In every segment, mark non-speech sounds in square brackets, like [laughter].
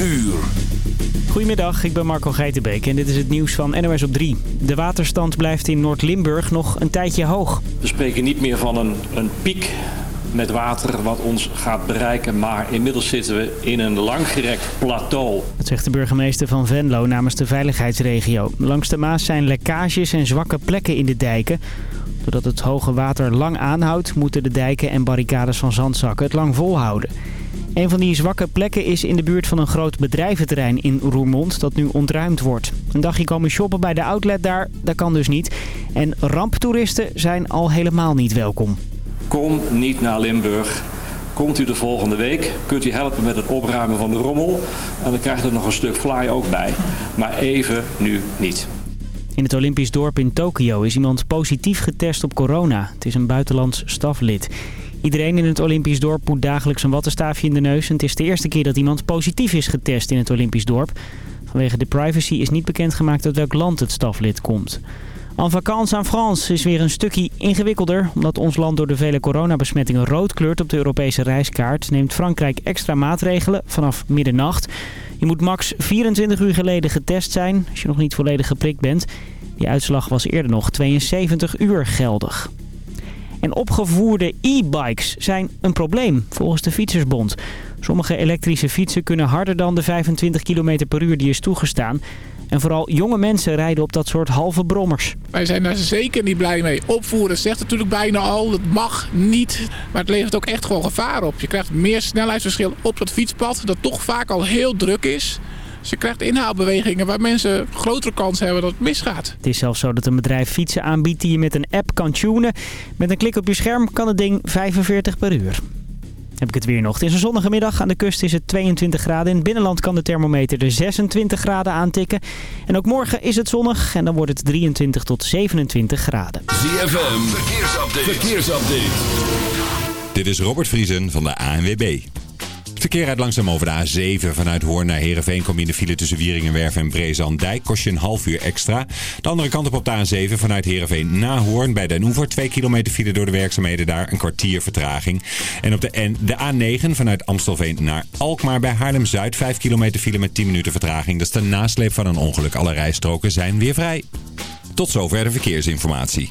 uur. Goedemiddag, ik ben Marco Geitenbeek en dit is het nieuws van NOS op 3. De waterstand blijft in Noord-Limburg nog een tijdje hoog. We spreken niet meer van een, een piek met water wat ons gaat bereiken. Maar inmiddels zitten we in een langgerekt plateau. Dat zegt de burgemeester van Venlo namens de veiligheidsregio. Langs de Maas zijn lekkages en zwakke plekken in de dijken. Doordat het hoge water lang aanhoudt, moeten de dijken en barricades van zandzakken het lang volhouden. Een van die zwakke plekken is in de buurt van een groot bedrijventerrein in Roermond dat nu ontruimd wordt. Een dagje komen shoppen bij de outlet daar, dat kan dus niet. En ramptoeristen zijn al helemaal niet welkom. Kom niet naar Limburg. Komt u de volgende week, kunt u helpen met het opruimen van de rommel. En dan krijgt u er nog een stuk fly ook bij. Maar even nu niet. In het Olympisch dorp in Tokio is iemand positief getest op corona. Het is een buitenlands staflid. Iedereen in het Olympisch dorp moet dagelijks een wattenstaafje in de neus. En het is de eerste keer dat iemand positief is getest in het Olympisch dorp. Vanwege de privacy is niet bekendgemaakt uit welk land het staflid komt. En vacances aan France is weer een stukje ingewikkelder. Omdat ons land door de vele coronabesmettingen rood kleurt op de Europese reiskaart... neemt Frankrijk extra maatregelen vanaf middernacht. Je moet max 24 uur geleden getest zijn als je nog niet volledig geprikt bent. Die uitslag was eerder nog 72 uur geldig. En opgevoerde e-bikes zijn een probleem, volgens de Fietsersbond. Sommige elektrische fietsen kunnen harder dan de 25 km per uur die is toegestaan. En vooral jonge mensen rijden op dat soort halve brommers. Wij zijn daar zeker niet blij mee. Opvoeren zegt natuurlijk bijna al, het mag niet. Maar het levert ook echt gewoon gevaar op. Je krijgt meer snelheidsverschil op dat fietspad, dat toch vaak al heel druk is. Dus je krijgt inhaalbewegingen waar mensen grotere kans hebben dat het misgaat. Het is zelfs zo dat een bedrijf fietsen aanbiedt die je met een app kan tunen. Met een klik op je scherm kan het ding 45 per uur. Heb ik het weer nog. Het is een zonnige middag. Aan de kust is het 22 graden. In het binnenland kan de thermometer de 26 graden aantikken. En ook morgen is het zonnig. En dan wordt het 23 tot 27 graden. ZFM, verkeersupdate. verkeersupdate. Dit is Robert Vriesen van de ANWB. Verkeer rijdt langzaam over de A7. Vanuit Hoorn naar Heerenveen kom file tussen Wieringenwerf en Brezandijk. Kost je een half uur extra. De andere kant op op de A7 vanuit Heerenveen naar Hoorn bij Den Oever. Twee kilometer file door de werkzaamheden daar. Een kwartier vertraging. En op de, N, de A9 vanuit Amstelveen naar Alkmaar bij Haarlem-Zuid. Vijf kilometer file met 10 minuten vertraging. Dat is de nasleep van een ongeluk. Alle rijstroken zijn weer vrij. Tot zover de verkeersinformatie.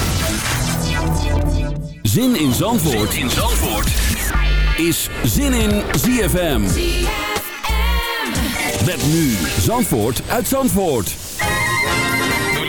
Zin in Zandvoort, in Zandvoort. is Zin in ZFM. Met nu Zandvoort uit Zandvoort.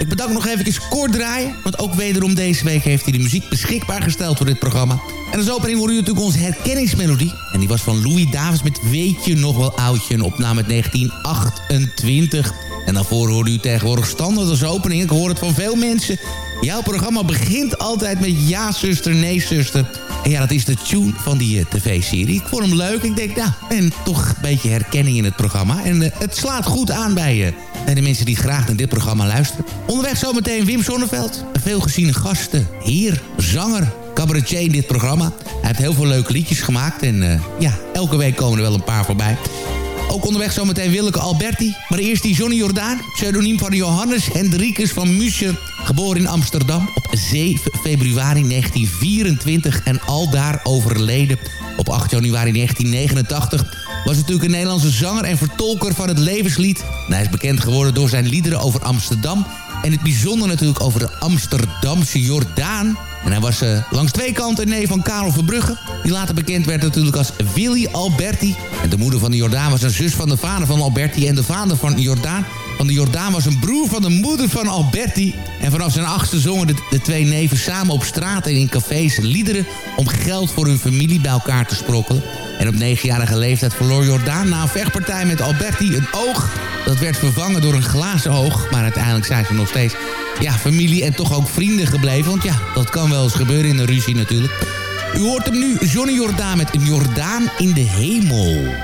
Ik bedank nog even kort draaien, want ook wederom deze week heeft hij de muziek beschikbaar gesteld voor dit programma. En als opening hoorde u natuurlijk onze herkenningsmelodie. En die was van Louis Davis met Weet je nog wel oudje, een opname uit 1928. En daarvoor hoorde u tegenwoordig standaard als opening. Ik hoor het van veel mensen. Jouw programma begint altijd met ja zuster, nee zuster. En ja, dat is de tune van die eh, tv-serie. Ik vond hem leuk. Ik denk, nou, en toch een beetje herkenning in het programma. En eh, het slaat goed aan bij, eh, bij de mensen die graag naar dit programma luisteren. Onderweg zometeen Wim Sonneveld. Een veelgeziene gasten. Hier, zanger, cabaretier in dit programma. Hij heeft heel veel leuke liedjes gemaakt. En eh, ja, elke week komen er wel een paar voorbij. Ook onderweg zometeen Willeke Alberti. Maar eerst die Johnny Jordaan. Pseudoniem van Johannes Hendrikus van Muscher. Geboren in Amsterdam op 7 februari 1924. En aldaar overleden op 8 januari 1989. Was natuurlijk een Nederlandse zanger en vertolker van het levenslied. En hij is bekend geworden door zijn liederen over Amsterdam En het bijzonder natuurlijk over de Amsterdamse Jordaan. En hij was uh, langs twee kanten neef van Karel Verbrugge. Die later bekend werd natuurlijk als Willy Alberti. En de moeder van de Jordaan was een zus van de vader van Alberti. En de vader van Jordaan van de Jordaan was een broer van de moeder van Alberti. En vanaf zijn achtste zongen de, twee neven samen op straat en in cafés liederen... om geld voor hun familie bij elkaar te sprokkelen. En op negenjarige leeftijd verloor Jordaan na een vechtpartij met Alberti een oog. Dat werd vervangen door een glazen oog. Maar uiteindelijk zijn ze nog steeds ja, familie en toch ook vrienden gebleven. Want ja, dat kan wel eens gebeuren in een ruzie natuurlijk. U hoort hem nu, Johnny Jordaan met een Jordaan in de hemel.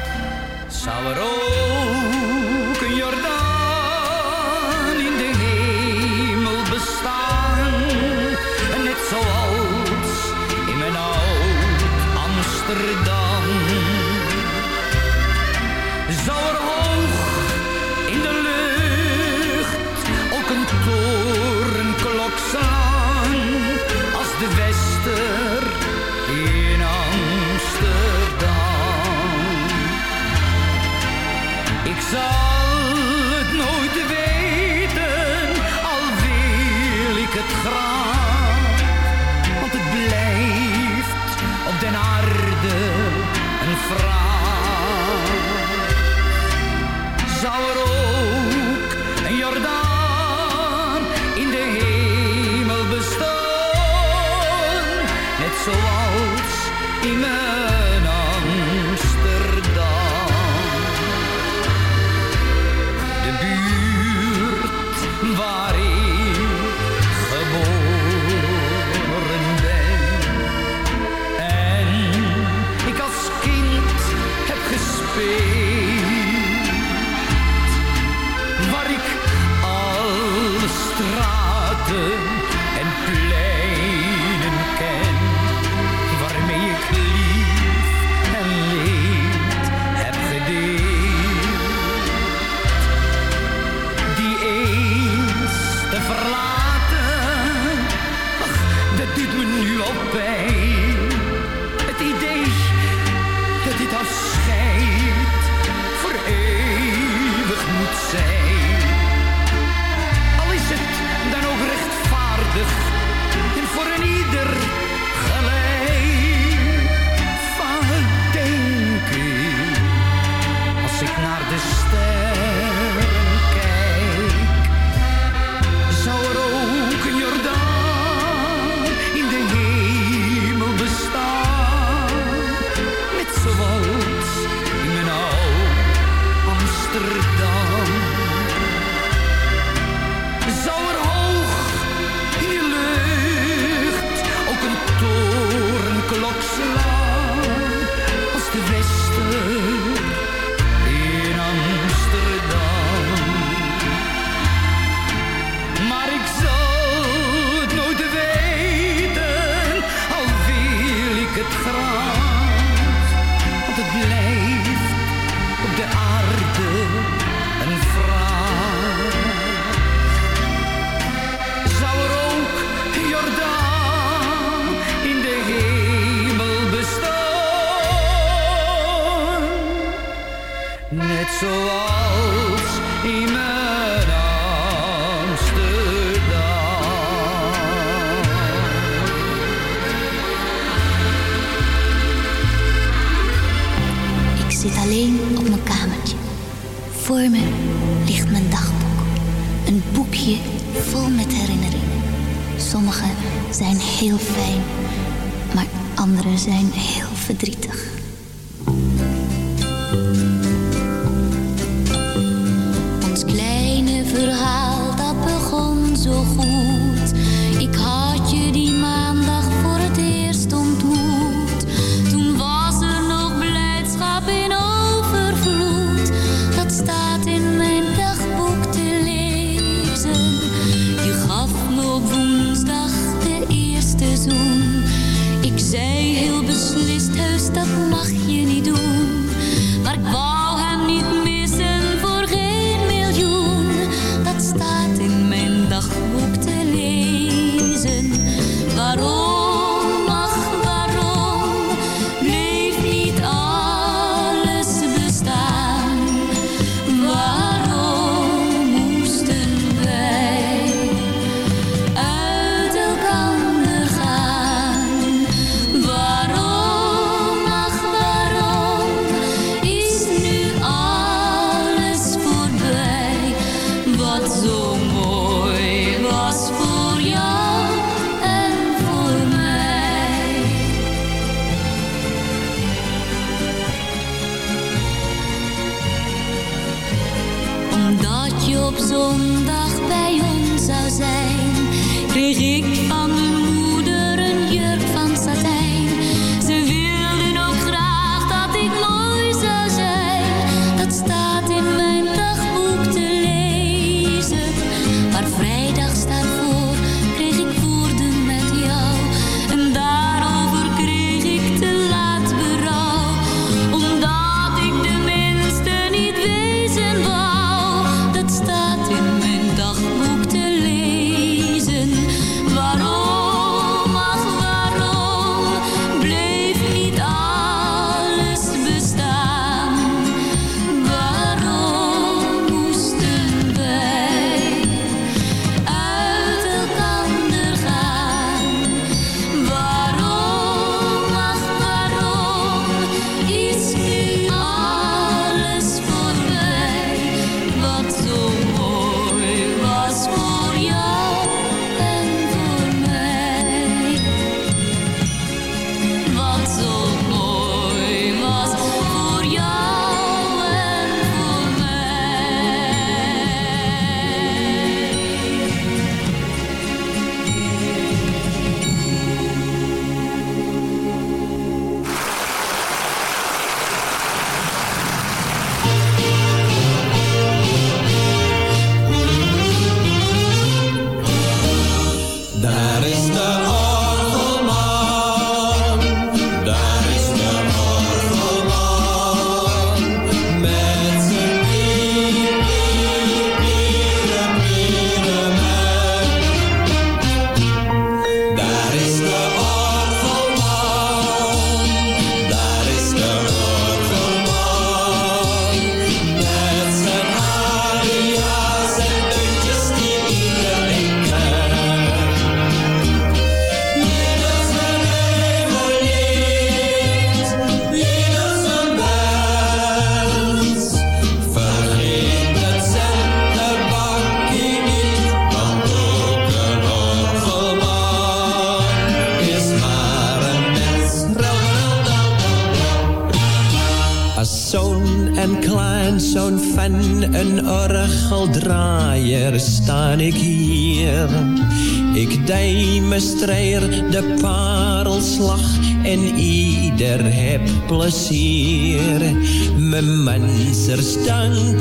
stand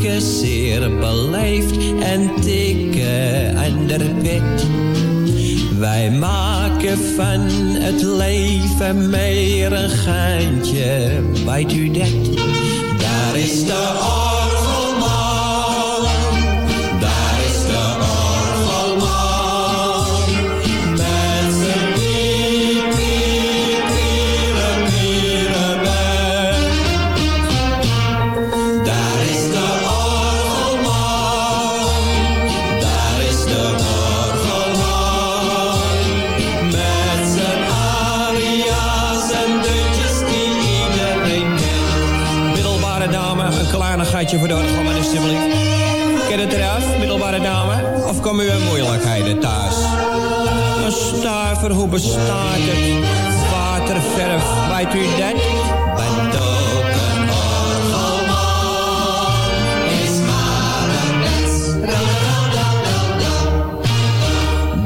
je voor nodig hebben, alsjeblieft. Ken het eraf, middelbare dame? Of komen u in moeilijkheden thuis? Een stuiver, hoe bestaat het? Waterverf, wijt u dat?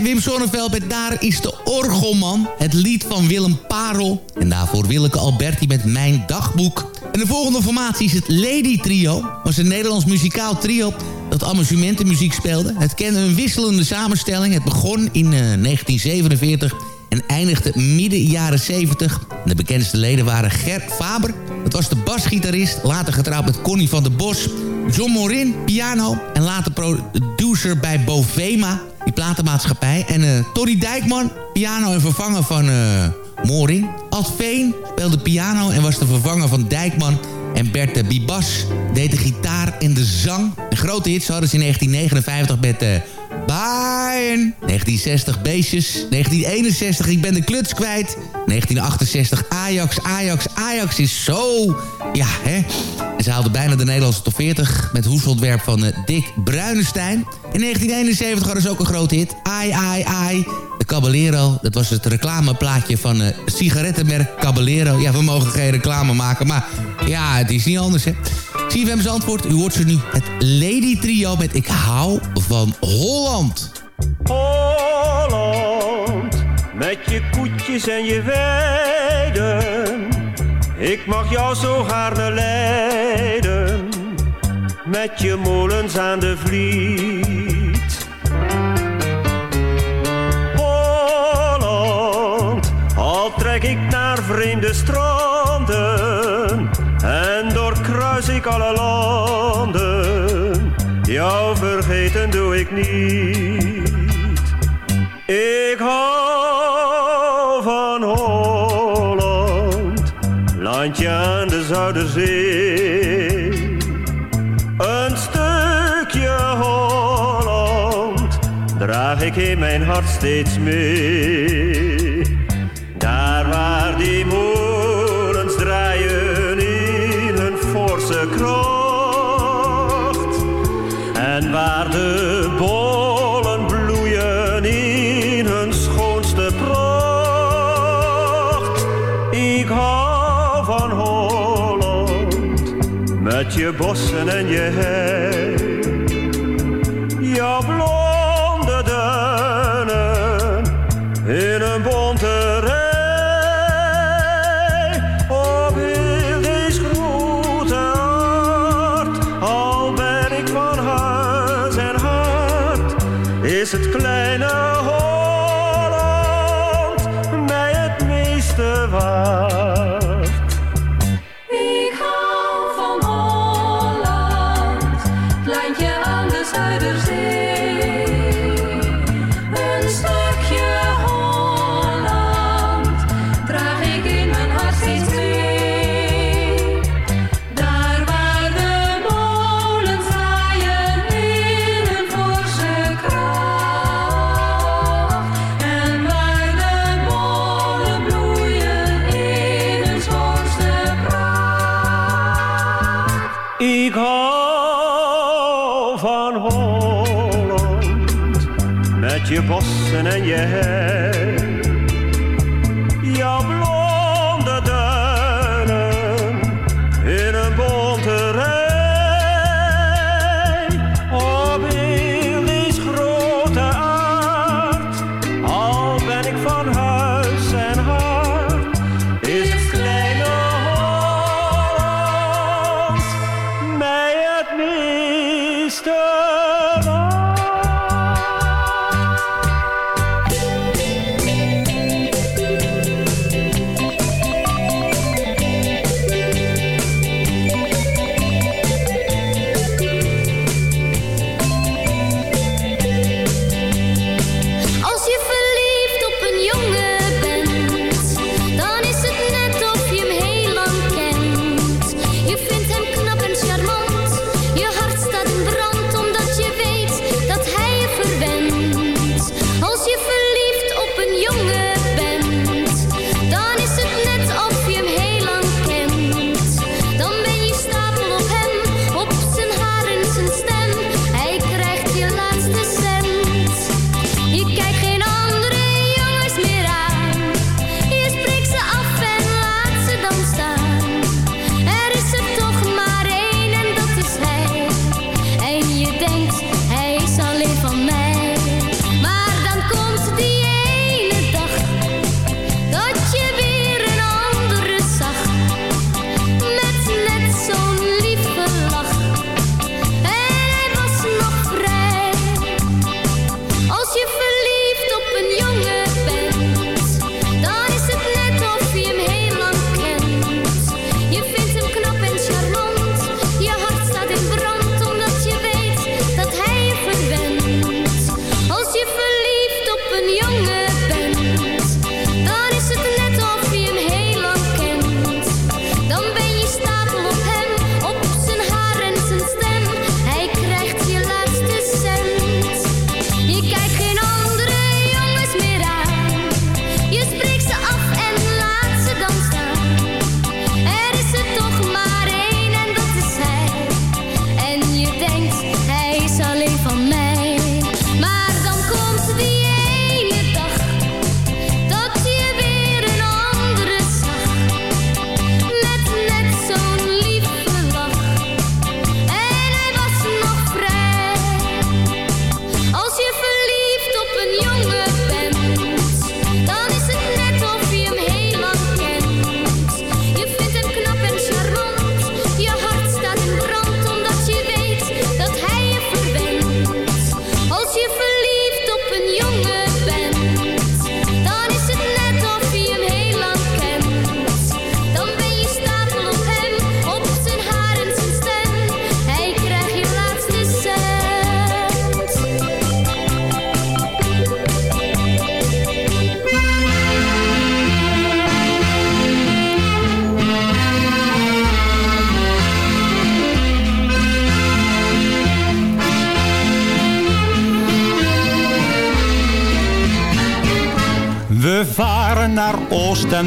Wim Sonneveld met Daar is de Orgelman. Het lied van Willem Parel. En daarvoor Willeke Alberti met Mijn Dagboek. En de volgende formatie is het Lady Trio. was een Nederlands muzikaal trio dat amusementenmuziek speelde. Het kende een wisselende samenstelling. Het begon in 1947 en eindigde midden jaren 70. De bekendste leden waren Ger Faber, dat was de basgitarist, later getrouwd met Connie van der Bos. John Morin, piano en later producer bij Bovema, platenmaatschappij. En uh, Torry Dijkman, piano en vervanger van uh, Morin. Ad Veen speelde piano en was de vervanger van Dijkman. En Bert Bibas deed de gitaar en de zang. De grote hits hadden ze in 1959 met... Uh, Bayern. 1960 Beestjes. 1961 Ik ben de kluts kwijt. 1968 Ajax, Ajax, Ajax is zo... Ja, hè. En ze haalden bijna de Nederlandse top 40 met hoesontwerp van uh, Dick Bruinestein. In 1971 hadden ze ook een grote hit. Ai, ai, ai. De Caballero, dat was het reclameplaatje van uh, sigarettenmerk Caballero. Ja, we mogen geen reclame maken, maar ja, het is niet anders, hè. CFM's antwoord, u hoort ze nu. Het Lady Trio met Ik hou van Holland. Holland, met je koetjes en je weiden. Ik mag jou zo gaarne leiden. Met je molens aan de vliet. Holland, al trek ik naar vreemde stranden en doorkruis ik alle landen, jou vergeten doe ik niet. Ik hou van Holland, landje aan de Zuiderzee. Een stukje Holland draag ik in mijn hart steeds mee. Daar waar die molens draaien in hun forse kracht. En waar de bollen je bossen en je hei.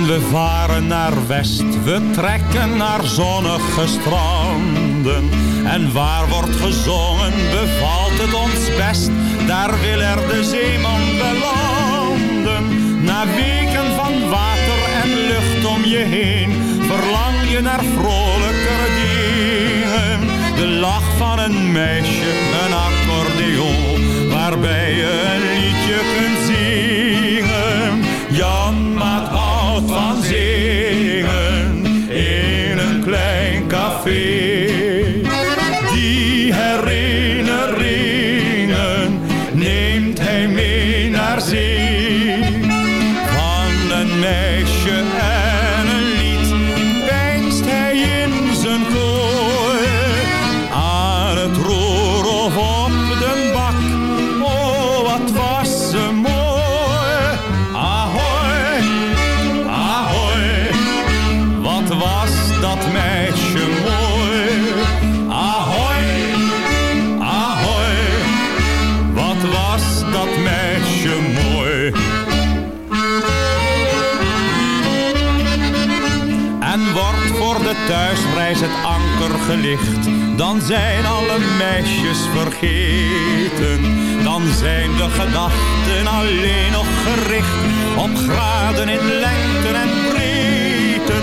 We varen naar west. We trekken naar zonnige stranden. En waar wordt gezongen, bevalt het ons best. Daar wil er de zeeman belanden. Na weken van water en lucht om je heen, verlang je naar vrolijkere dingen. De lach van een meisje, thuisreis het anker gelicht, dan zijn alle meisjes vergeten. Dan zijn de gedachten alleen nog gericht op graden in lengte en breedte.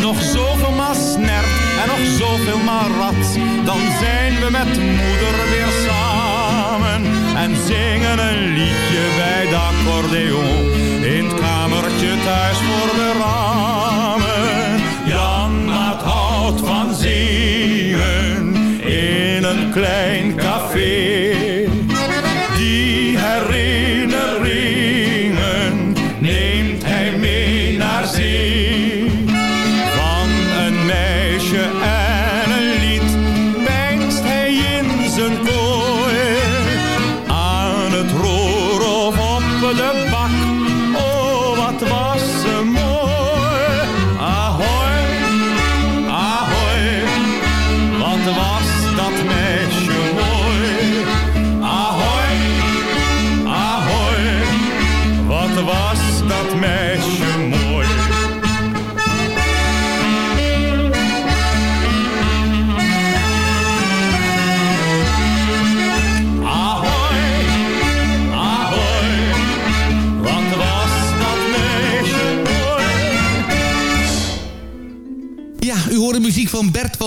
Nog zoveel maar snert en nog zoveel maar rat, dan zijn we met moeder weer samen. En zingen een liedje bij de accordeon, in het kamertje thuis voor de ramen.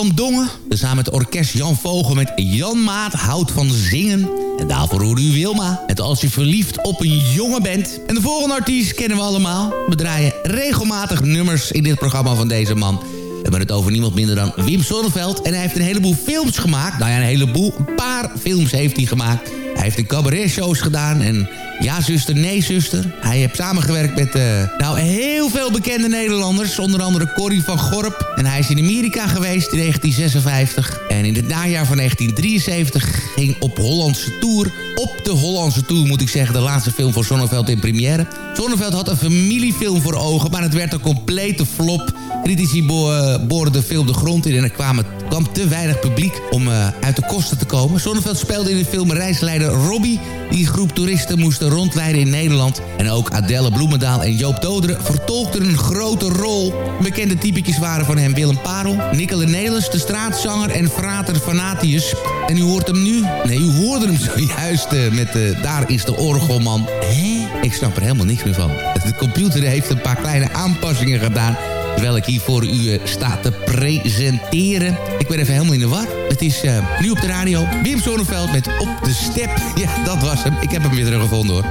Van Dongen. Samen met orkest Jan Vogel met Jan Maat houdt van zingen. En daarvoor hoorde u Wilma. Het als je verliefd op een jongen bent. En de volgende artiest kennen we allemaal. We draaien regelmatig nummers in dit programma van deze man. We hebben het over niemand minder dan Wim Sonneveld. En hij heeft een heleboel films gemaakt. Nou ja, een heleboel. Een paar films heeft hij gemaakt. Hij heeft de cabaret-shows gedaan en Ja zuster, nee zuster. Hij heeft samengewerkt met eh, nou, heel veel bekende Nederlanders. Onder andere Corrie van Gorp. En hij is in Amerika geweest in 1956. En in het najaar van 1973 ging op Hollandse Tour. Op de Hollandse Tour moet ik zeggen, de laatste film voor Zonneveld in première. Zonneveld had een familiefilm voor ogen, maar het werd een complete flop. Critici bo eh, boorden de film de grond in en er kwam, kwam te weinig publiek om uh, uit de kosten te komen. Zonneveld speelde in de film reisleider Robbie... die groep toeristen moesten rondleiden in Nederland. En ook Adelle Bloemendaal en Joop Doderen vertolkten een grote rol. Bekende typetjes waren van hem Willem Parel, Nicola Nelis, de straatzanger en Frater Fanatius. En u hoort hem nu... Nee, u hoorde hem [laughs] zojuist uh, met uh, Daar is de orgelman. Hé? Ik snap er helemaal niks meer van. De computer heeft een paar kleine aanpassingen gedaan terwijl ik hier voor u uh, sta te presenteren. Ik ben even helemaal in de war. Het is uh, nu op de radio. Wim Zonneveld met Op de Step. Ja, dat was hem. Ik heb hem weer teruggevonden hoor.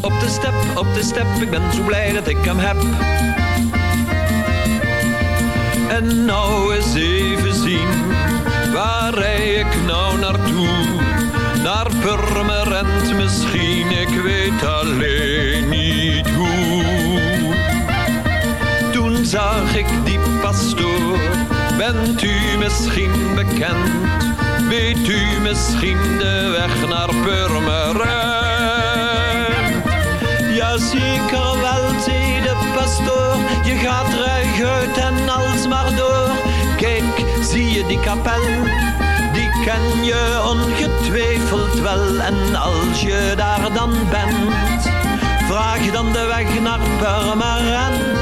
Op de step, op de step, ik ben zo blij dat ik hem heb. En nou eens even zien, waar rij ik nou naartoe? Naar Purmerend misschien, ik weet alleen niet hoe zag ik die pastoor. Bent u misschien bekend? Weet u misschien de weg naar Purmerend? Ja, zeker wel, zei de pastoor. Je gaat ruig en alsmaar door. Kijk, zie je die kapel? Die ken je ongetwijfeld wel. En als je daar dan bent vraag dan de weg naar Purmerend.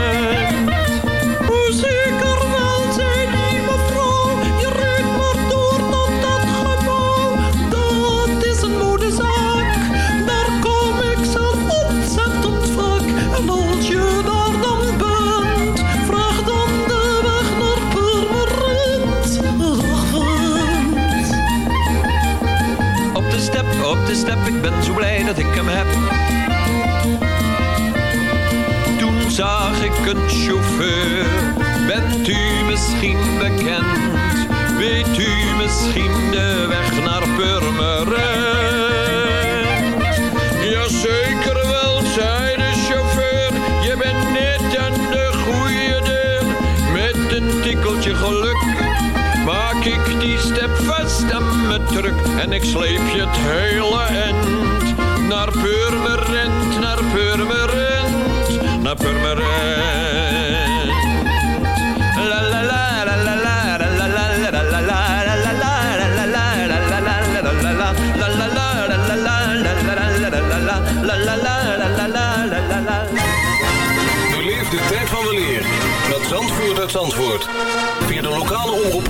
Dat ik hem heb. Toen zag ik een chauffeur, bent u misschien bekend? Weet u misschien de weg naar Purmerend? Jazeker wel, zei de chauffeur, je bent net aan de goede deur. Met een tikkeltje geluk maak ik die step vast aan mijn truck en ik sleep je het hele end naar Purmerend, naar Purmerend, naar Purmerend. La la la la la la la la la la la la de tijd van de leer met Zandvoort uit Zandvoort. Via de lokale omroep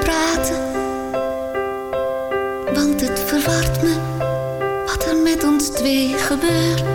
praten? Want het verwart me wat er met ons twee gebeurt.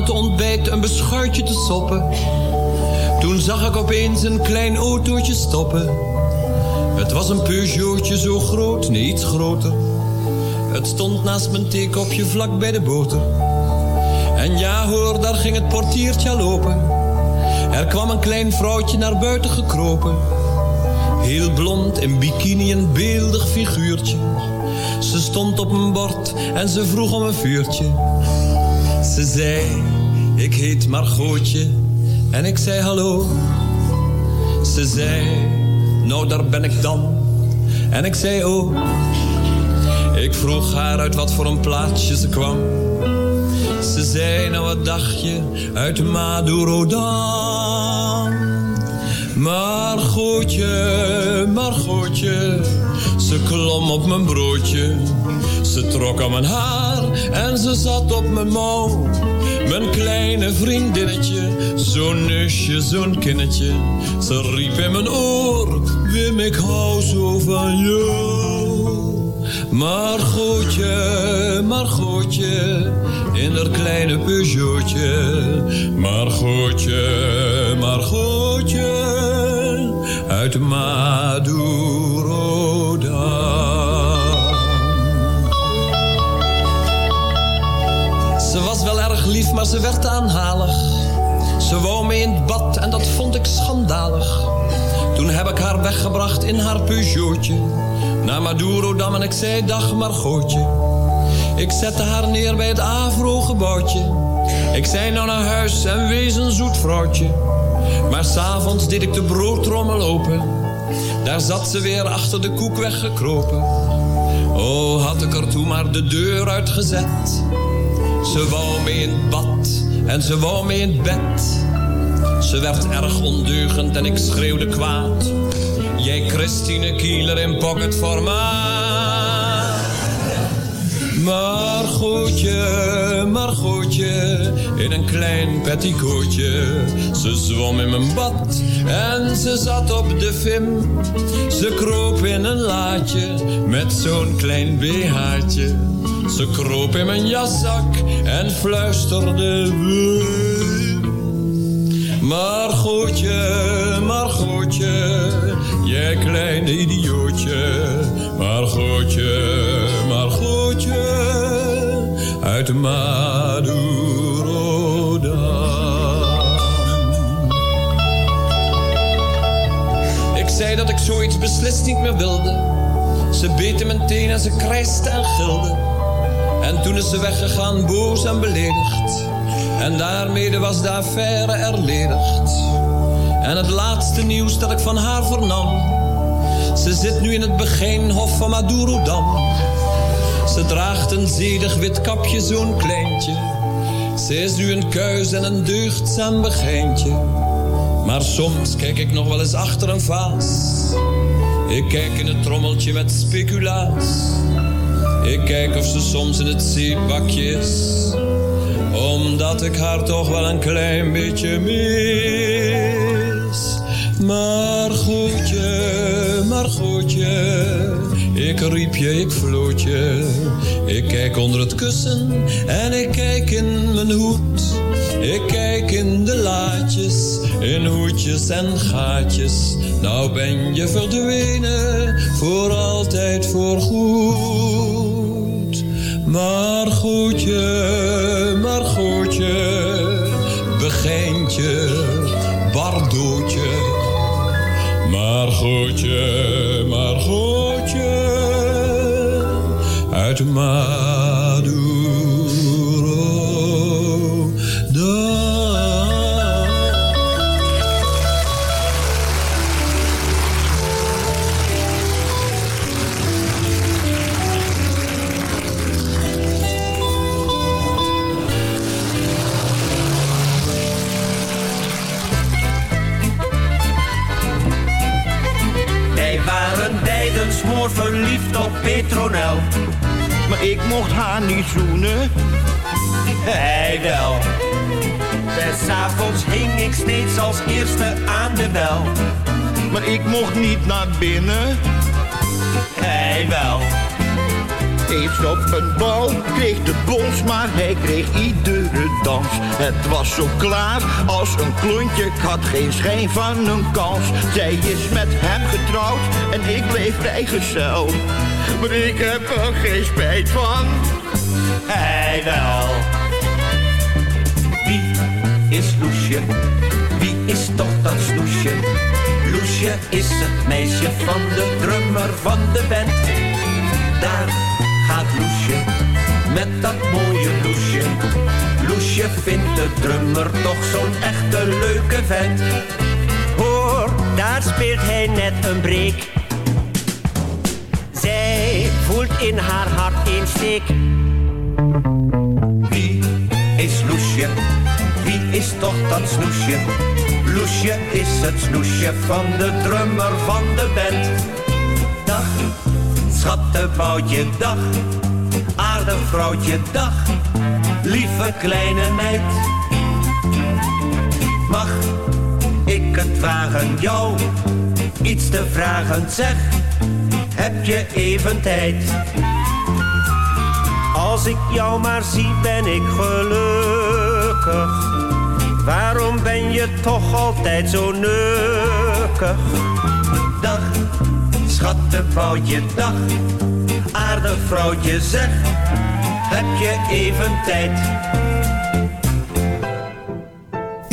Het ontbijt een beschuitje te soppen. Toen zag ik opeens een klein autootje stoppen. Het was een Peugeotje zo groot, nee groter. Het stond naast mijn theekopje vlak bij de boter. En ja hoor, daar ging het portiertje al open. Er kwam een klein vrouwtje naar buiten gekropen. Heel blond in bikini een beeldig figuurtje. Ze stond op een bord en ze vroeg om een vuurtje. Ze zei, ik heet Margootje. En ik zei hallo. Ze zei, nou daar ben ik dan. En ik zei oh. Ik vroeg haar uit wat voor een plaatsje ze kwam. Ze zei, nou wat dacht je uit Madurodam? Margootje, Margootje, ze klom op mijn broodje. Ze trok aan mijn haar en ze zat op mijn mouw. Mijn kleine vriendinnetje, zo'n neusje, zo'n kinnetje. Ze riep in mijn oor, Wim ik hou zo van jou. Margootje, Margootje, in haar kleine Peugeotje. Margootje, Margootje, uit Madurodam. Maar ze werd aanhalig. Ze wou mee in het bad en dat vond ik schandalig. Toen heb ik haar weggebracht in haar Peugeotje. Naar Madurodam en ik zei dag Margootje. Ik zette haar neer bij het Avro-gebouwtje. Ik zei nou naar huis en wees een zoet vrouwtje. Maar s'avonds deed ik de broodtrommel open. Daar zat ze weer achter de koek weggekropen. Oh, had ik er toen maar de deur uitgezet. Ze wou mee in het bad en ze wou mee in het bed. Ze werd erg ondeugend en ik schreeuwde kwaad. Jij Christine Kieler in pocketformaat. Margootje, Margootje, in een klein petticoatje. Ze zwom in mijn bad en ze zat op de vim. Ze kroop in een laadje met zo'n klein BH'tje. Ze kroop in mijn jaszak en fluisterde... Wim. Margootje, Margootje, jij kleine idiootje. Margootje, Margootje, uit Madurodam. Ik zei dat ik zoiets beslist niet meer wilde. Ze beet in mijn teen en ze krijste en gilde. En toen is ze weggegaan, boos en beledigd. En daarmee was de affaire erledigd. En het laatste nieuws dat ik van haar vernam. Ze zit nu in het beginhof van Madurodam. Ze draagt een zedig wit kapje, zo'n kleintje. Ze is nu een kuis en een deugdzaam begeintje. Maar soms kijk ik nog wel eens achter een vaas. Ik kijk in het trommeltje met speculaas. Ik kijk of ze soms in het zeepbakje is omdat ik haar toch wel een klein beetje mis. Maar goedje, maar goedje, ik riep je, ik floot je. Ik kijk onder het kussen en ik kijk in mijn hoed. Ik kijk in de laadjes, in hoedjes en gaatjes. Nou ben je verdwenen, voor altijd voor goed. Maar goedje, maar goedje, begeintje, bardootje. Maar goedje, maar goedje, uit Maduro. Ik mocht haar niet zoenen. Hij wel. Des avonds hing ik steeds als eerste aan de bel. Maar ik mocht niet naar binnen. Hij wel. Eerst op een bal kreeg de bons, maar hij kreeg iedere dans. Het was zo klaar als een klontje, ik had geen schijn van een kans. Zij is met hem getrouwd en ik bleef vrijgezel. Maar ik heb er geen spijt van. Hij wel. Wie is Loesje? Wie is toch dat snoesje? Loesje is het meisje van de drummer van de band. Daar Loesje met dat mooie Loesje. Loesje vindt de drummer toch zo'n echte leuke vent. Hoor, daar speelt hij net een breek. Zij voelt in haar hart een steek. Wie is Loesje? Wie is toch dat snoesje? Loesje is het snoesje van de drummer van de band. Dag, schattenboutje, dag. Aardig vrouwtje, dag. Lieve kleine meid. Mag ik het vragen jou? Iets te vragen zeg. Heb je even tijd? Als ik jou maar zie ben ik gelukkig. Waarom ben je toch altijd zo nukkig? Dag, schattenboutje, dag. Aardig vrouwtje, zeg. Heb je even tijd?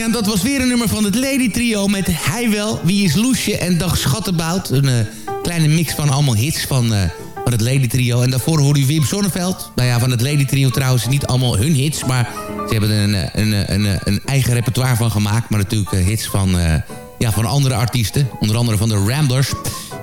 En dat was weer een nummer van het Lady Trio met Hij Wel, Wie is Loesje en Dag Schattenbout. Een eh, kleine mix van allemaal hits van, eh, van het Lady Trio. En daarvoor hoorde u Wim Sonneveld. Nou ja, van het Lady Trio trouwens niet allemaal hun hits, maar ze hebben er een, eh, een, een, een, eigen repertoire van gemaakt. Maar natuurlijk hits van, ja, van andere artiesten, onder andere van de Ramblers.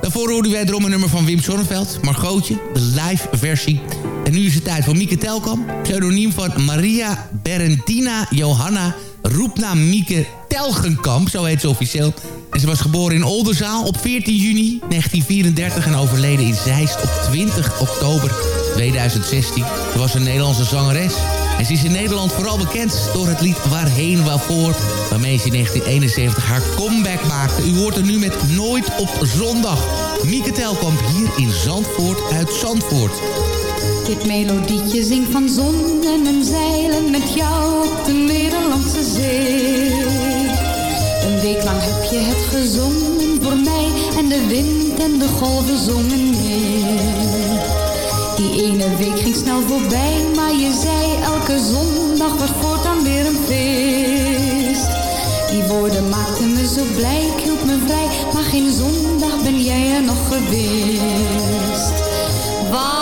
Daarvoor hoorden wij erom een nummer van Wim Sonneveld, Margootje, de live versie. En nu is het tijd voor Mieke Telkamp, pseudoniem van Maria Berentina Johanna Roepnaam Mieke Telgenkamp, zo heet ze officieel. En ze was geboren in Oldenzaal op 14 juni 1934 en overleden in Zeist op 20 oktober 2016. Ze was een Nederlandse zangeres. En ze is in Nederland vooral bekend door het lied Waarheen Waarvoor... waarmee ze in 1971 haar comeback maakte. U hoort er nu met Nooit op Zondag. Mieke Telkamp hier in Zandvoort uit Zandvoort. Dit melodietje zingt van zonnen en zeilen met jou op de Nederlandse zee. Een week lang heb je het gezongen voor mij en de wind en de golven zongen. Die ene week ging snel voorbij, maar je zei elke zondag was voortaan weer een feest. Die woorden maakten me zo blij, ik hield me vrij, maar geen zondag ben jij er nog geweest. Waarom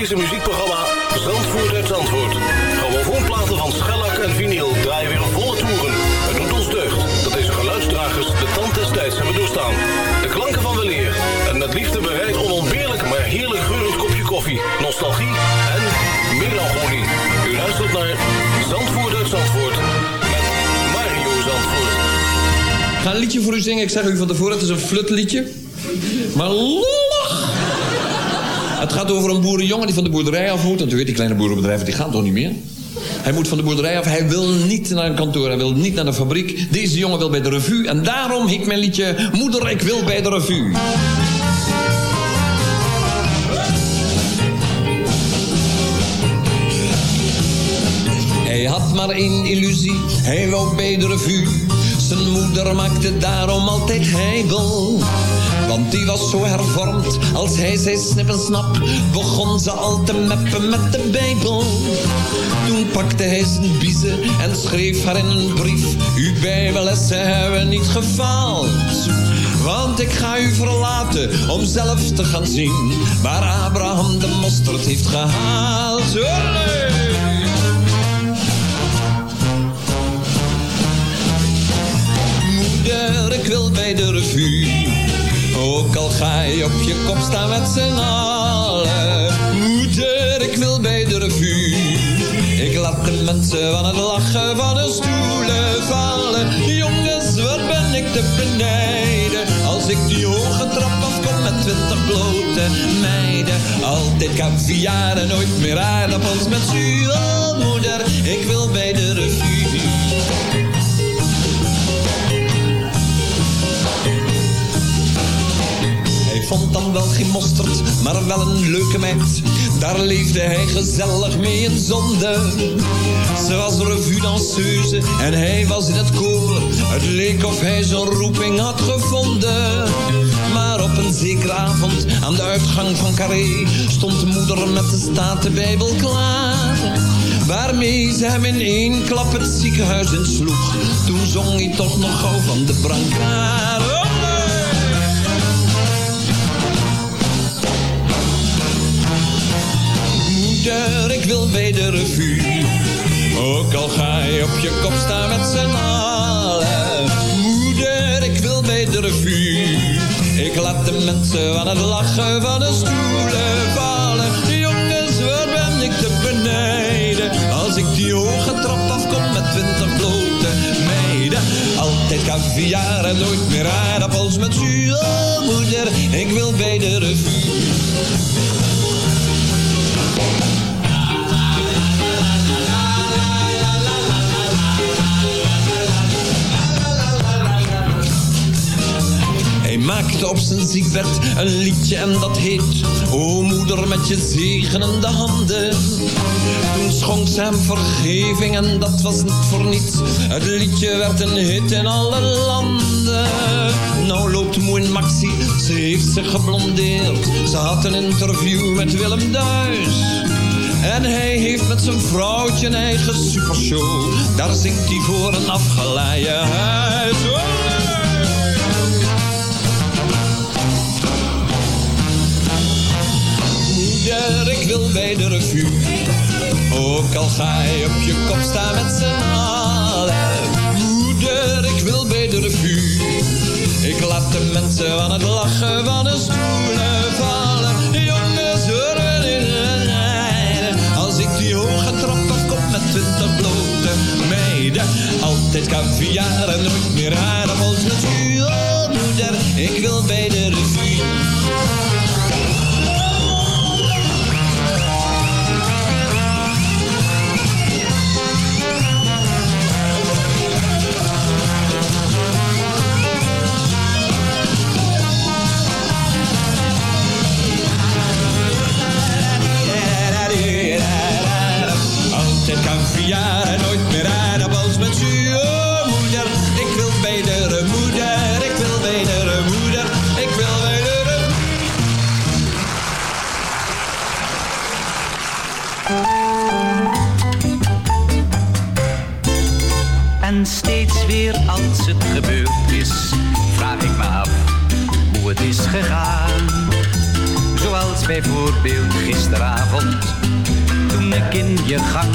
deze muziekprogramma Zandvoort uit Zandvoort. Grammofoonplaten van schellak en vinyl draaien weer volle toeren. Het doet ons deugd dat deze geluidsdragers de tand des tijds hebben doorstaan. De klanken van weleer en met liefde bereid onontbeerlijk maar heerlijk geurend kopje koffie, nostalgie en melancholie. U luistert naar Zandvoort uit Zandvoort met Mario Zandvoort. Ga een liedje voor u zingen. Ik zeg u van tevoren, het is een flutliedje. Maar! Het gaat over een boerenjongen die van de boerderij af moet. Want u weet, die kleine boerenbedrijven die gaan toch niet meer? Hij moet van de boerderij af. Hij wil niet naar een kantoor. Hij wil niet naar de fabriek. Deze jongen wil bij de revue. En daarom heet mijn liedje... Moeder, ik wil bij de revue. Hij had maar één illusie, hij wou bij de revue. Zijn moeder maakte daarom altijd heibel. Want die was zo hervormd, als hij zei snip en snap, begon ze al te meppen met de Bijbel. Toen pakte hij zijn biezen en schreef haar in een brief. Uw Bijbellessen hebben niet gefaald. Want ik ga u verlaten om zelf te gaan zien waar Abraham de mosterd heeft gehaald. Moeder, ik wil bij de revue. Ook al ga je op je kop staan met z'n allen. Moeder, ik wil bij de revue. Ik laat de mensen van het lachen van de stoelen vallen. Jongens, wat ben ik te benijden. Als ik die hoge trap afkom met twintig blote meiden. Altijd caviar en nooit meer aardappels met zuur. Moeder, ik wil bij de revue. Vond dan wel geen mosterd, maar wel een leuke meid. Daar leefde hij gezellig mee in zonde. Ze was revue-danseuse en hij was in het koor. Het leek of hij zijn roeping had gevonden. Maar op een zekere avond aan de uitgang van Carré... stond de moeder met de Statenbijbel klaar. Waarmee ze hem in één klap het ziekenhuis insloeg. Toen zong hij toch nog gauw van de brancard. Moeder, ik wil de revue. Ook al ga je op je kop staan met z'n allen. Moeder, ik wil de revue. Ik laat de mensen aan het lachen van de stoelen vallen. Jongens, waar ben ik te benijden? Als ik die hoge trap afkom met twintig blote meiden. Altijd caviar en nooit meer aardappels met zuur. Moeder, ik wil bij de maakte op zijn ziekbed een liedje en dat heet O moeder met je zegenende handen. Toen schonk ze hem vergeving en dat was niet voor niets. Het liedje werd een hit in alle landen. Nou loopt moe in Maxi, ze heeft zich geblondeerd. Ze had een interview met Willem Duis. En hij heeft met zijn vrouwtje een eigen supershow. Daar zingt hij voor een afgeleide huis. Ik wil bij de revue. Ook al ga je op je kop staan met z'n allen. Moeder, ik wil bij de revue. Ik laat de mensen aan het lachen van de stoelen vallen. Jongens, horen in de rijden. Als ik die hoge trap afkom met twintig blote meiden. Altijd caviar en nooit meer met zuur. Oh, moeder, ik wil bij de Altijd caviar en nooit meer aardappels met zuur. Moeder, ik wil bij de re- moeder, ik wil bij de re- moeder, ik wil bij de re- En steeds weer als het gebeurd is, vraag ik me af hoe het is gegaan. Zoals bijvoorbeeld gisteravond, toen ik in je gang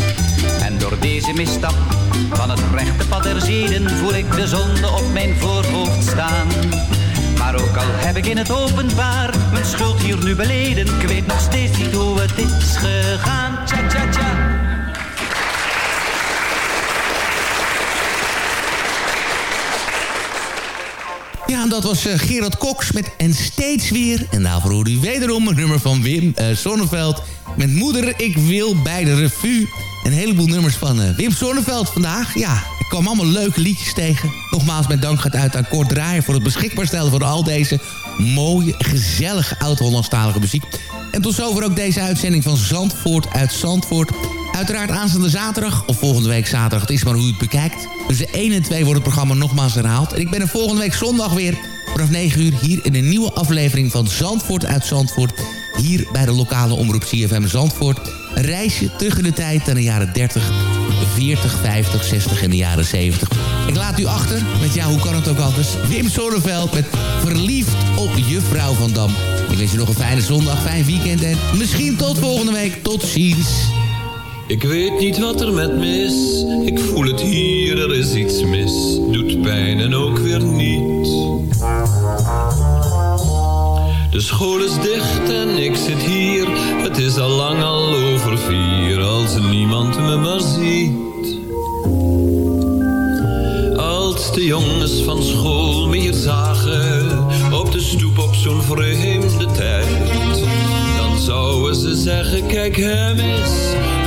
Door deze misstap van het rechte pad der zeden voel ik de zonde op mijn voorhoofd staan. Maar ook al heb ik in het openbaar mijn schuld hier nu beleden, ik weet nog steeds niet hoe het is gegaan. Tja, tja, tja. Ja, en dat was eh, Gerard Cox met En Steeds Weer. En daarvoor hoorde u wederom een nummer van Wim uh, Sonneveld... met Moeder, ik wil bij de revue. Een heleboel nummers van eh, Wim Sonneveld vandaag. Ja, ik kwam allemaal leuke liedjes tegen. Nogmaals, mijn dank gaat uit aan Kort Draaier... voor het beschikbaar stellen van al deze mooie, gezellige oud-Hollandstalige muziek. En tot zover ook deze uitzending van Zandvoort uit Zandvoort... Uiteraard aanstaande zaterdag, of volgende week zaterdag, het is maar hoe u het bekijkt. Tussen 1 en 2 wordt het programma nogmaals herhaald. En ik ben er volgende week zondag weer vanaf 9 uur hier in een nieuwe aflevering van Zandvoort uit Zandvoort. Hier bij de lokale omroep CFM Zandvoort. Reisje terug in de tijd naar de jaren 30, 40, 50, 60 en de jaren 70. Ik laat u achter met, ja, hoe kan het ook anders? Wim Sonneveld met Verliefd op Juffrouw van Dam. Ik wens je nog een fijne zondag, fijn weekend en misschien tot volgende week. Tot ziens. Ik weet niet wat er met me is. Ik voel het hier, er is iets mis. Doet pijn en ook weer niet. De school is dicht en ik zit hier. Het is al lang al over vier. Als niemand me maar ziet. Als de jongens van school me hier zagen. Op de stoep op zo'n vreemde tijd. Dan zouden ze zeggen, kijk hem eens.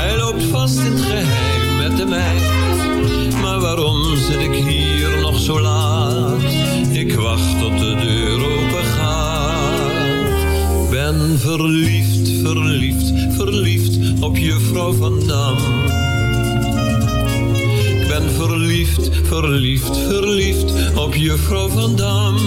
Hij loopt vast in het geheim met de meid. Verliefd, verliefd, op juffrouw van Dam.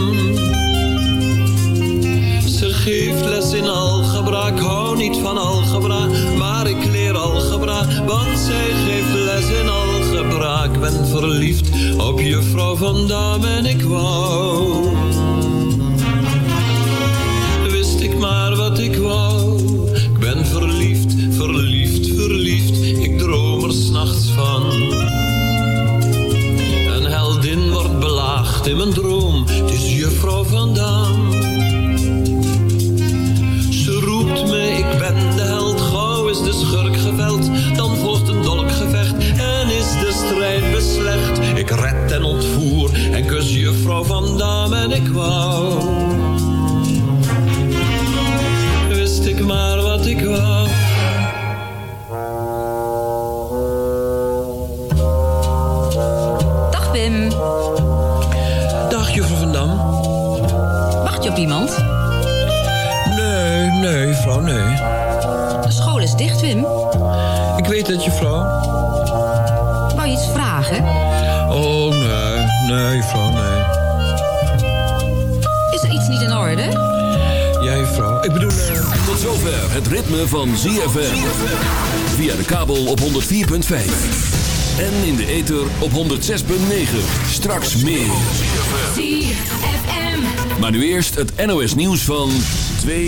Ze geeft les in algebra, ik hou niet van algebra, maar ik leer algebra, want zij geeft les in algebra. Ik ben verliefd op juffrouw van Dam en ik wou. Het, juffrouw. Wou je iets vragen? Oh, nee. Nee, juffrouw, nee. Is er iets niet in orde? Ja, juffrouw. Ik bedoel... eh, Tot zover het ritme van ZFM. Via de kabel op 104.5. En in de ether op 106.9. Straks meer. ZFM. Maar nu eerst het NOS nieuws van 2